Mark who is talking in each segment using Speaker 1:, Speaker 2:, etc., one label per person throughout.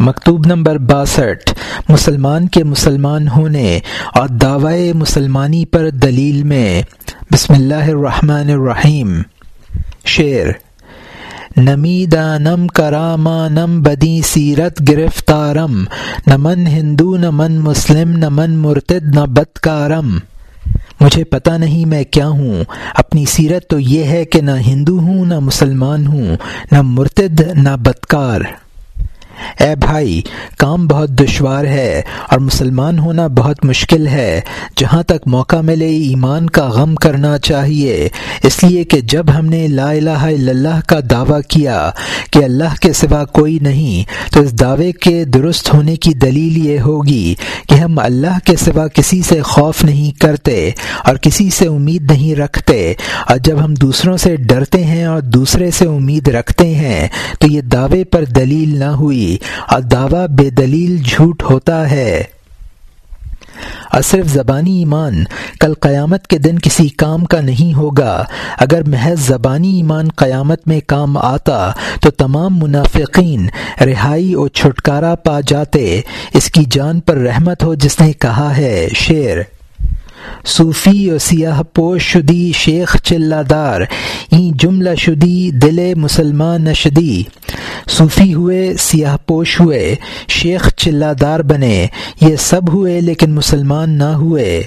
Speaker 1: مکتوب نمبر باسٹھ، مسلمان کے مسلمان ہونے اور دعوی مسلمانی پر دلیل میں۔ بسم اللہ الرحمن الرحیم۔ شعر نمی دانم کراما نم بدی سیرت گرفتارم، نہ من ہندو، نہ من مسلم، نہ من مرتد، نہ بدکارم۔ مجھے پتہ نہیں میں کیا ہوں، اپنی سیرت تو یہ ہے کہ نہ ہندو ہوں، نہ مسلمان ہوں، نہ مرتد، نہ بدکار۔ اے بھائی، کام بہت دشوار ہے اور مسلمان ہونا بہت مشکل ہے۔ جہاں تک موقع ملے ایمان کا غم کرنا چاہیے۔ اس لیے کہ جب ہم نے لا الہ الا اللہ کا دعویٰ کیا کہ اللہ کے سوا کوئی نہیں، تو اس دعوے کے درست ہونے کی دلیل یہ ہوگی کہ ہم اللہ کے سوا کسی سے خوف نہیں کرتے اور کسی سے امید نہیں رکھتے۔ اور جب ہم دوسروں سے ڈرتے ہیں اور دوسرے سے امید رکھتے ہیں، تو یہ دعوے پر دلیل نہ ہوئی۔ اور دعویٰ بے دلیل جھوٹ ہوتا ہے۔ اور صرف زبانی ایمان کل قیامت کے دن کسی کام کا نہیں ہوگا۔ اگر محض زبانی ایمان قیامت میں کام آتا تو تمام منافقین رہائی اور چھٹکارا پا جاتے۔ اس کی جان پر رحمت ہو جس نے کہا ہے، شعر۔ صوفی و سیاہ پوش شدی شیخ چلہ دار این جملہ شدی دل مسلمان نشدی۔ صوفی ہوئے، سیاہ پوش ہوئے، شیخ چلہ دار بنے۔ یہ سب ہوئے لیکن مسلمان نہ ہوئے۔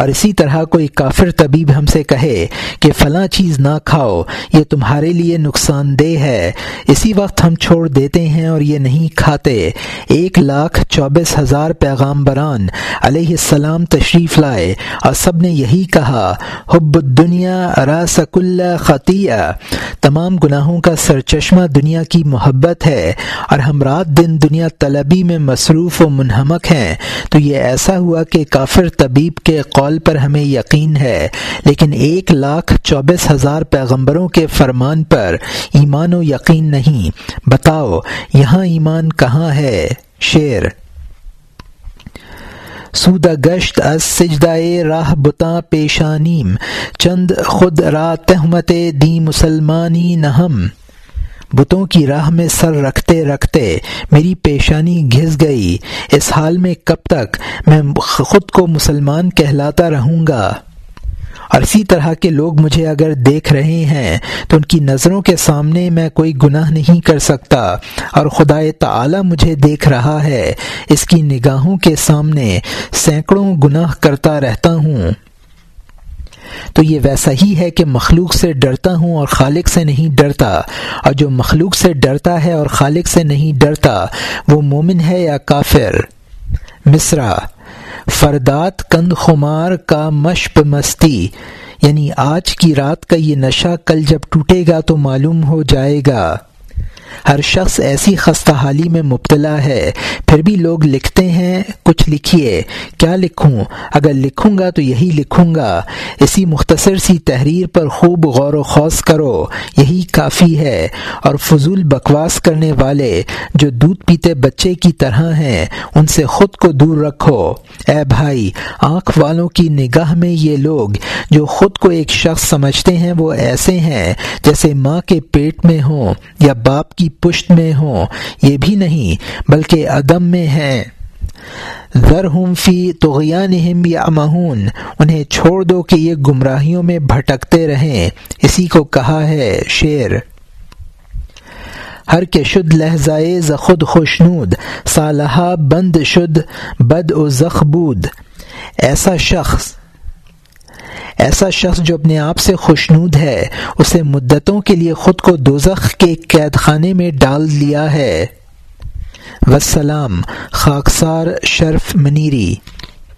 Speaker 1: اور اسی طرح کوئی کافر طبیب ہم سے کہے کہ فلاں چیز نہ کھاؤ، یہ تمہارے لیے نقصان دہ ہے۔ اسی وقت ہم چھوڑ دیتے ہیں اور یہ نہیں کھاتے۔ ایک لاکھ چوبیس ہزار پیغام بران علیہ السلام تشریف لائے اور سب نے یہی کہا، حب دنیا راسک اللہ خطیہ تمام گناہوں کا سرچشمہ دنیا کی محبت ہے اور ہم رات دن دنیا طلبی میں مصروف و منہمک ہیں۔ تو یہ ایسا ہوا کہ کافر طبیب کے قول پر ہمیں یقین ہے، لیکن ایک لاکھ چوبیس ہزار پیغمبروں کے فرمان پر ایمان و یقین نہیں۔ بتاؤ، یہاں ایمان کہاں ہے؟ شعر۔ سودہ گشت از سجدائے راہ بتا پیشانیم۔ چند خود را تہمت دی مسلمانی نہم۔ بتوں کی راہ میں سر رکھتے رکھتے میری پیشانی گھس گئی۔ اس حال میں کب تک میں خود کو مسلمان کہلاتا رہوں گا؟ اور اسی طرح کے لوگ مجھے اگر دیکھ رہے ہیں تو ان کی نظروں کے سامنے میں کوئی گناہ نہیں کر سکتا۔ اور خدا تعالی مجھے دیکھ رہا ہے۔ اس کی نگاہوں کے سامنے سینکڑوں گناہ کرتا رہتا ہوں۔ تو یہ ویسا ہی ہے کہ مخلوق سے ڈرتا ہوں اور خالق سے نہیں ڈرتا۔ اور جو مخلوق سے ڈرتا ہے اور خالق سے نہیں ڈرتا، وہ مومن ہے یا کافر؟ مصرا فردات کند خمار کا مشپ مستی۔ یعنی آج کی رات کا یہ نشہ کل جب ٹوٹے گا تو معلوم ہو جائے گا۔ ہر شخص ایسی خستہ حالی میں مبتلا ہے۔ پھر بھی لوگ لکھتے ہیں، کچھ لکھیے۔ کیا لکھوں؟ اگر لکھوں گا تو یہی لکھوں گا۔ اسی مختصر سی تحریر پر خوب غور و خوص کرو۔ یہی کافی ہے۔ اور فضول بکواس کرنے والے جو دودھ پیتے بچے کی طرح ہیں، ان سے خود کو دور رکھو۔ اے بھائی، آنکھ والوں کی نگاہ میں یہ لوگ جو خود کو ایک شخص سمجھتے ہیں، وہ ایسے ہیں جیسے ماں کے پیٹ میں ہوں یا باپ کی پشت میں ہوں، یہ بھی نہیں، بلکہ عدم میں ہیں۔ ذر ہم فی توغیان یا امہون انہیں چھوڑ دو کہ یہ گمراہیوں میں بھٹکتے رہیں۔ اسی کو کہا ہے شعر۔ ہر کے شد لہزائے خود خوشنود، صالحہ بند شد، بد و زخبود ایسا شخص ایسا شخص جو اپنے آپ سے خوشنود ہے، اسے مدتوں کے لیے خود کو دوزخ کے قید خانے میں ڈال لیا ہے۔ وسلام، خاکسار شرف منیری۔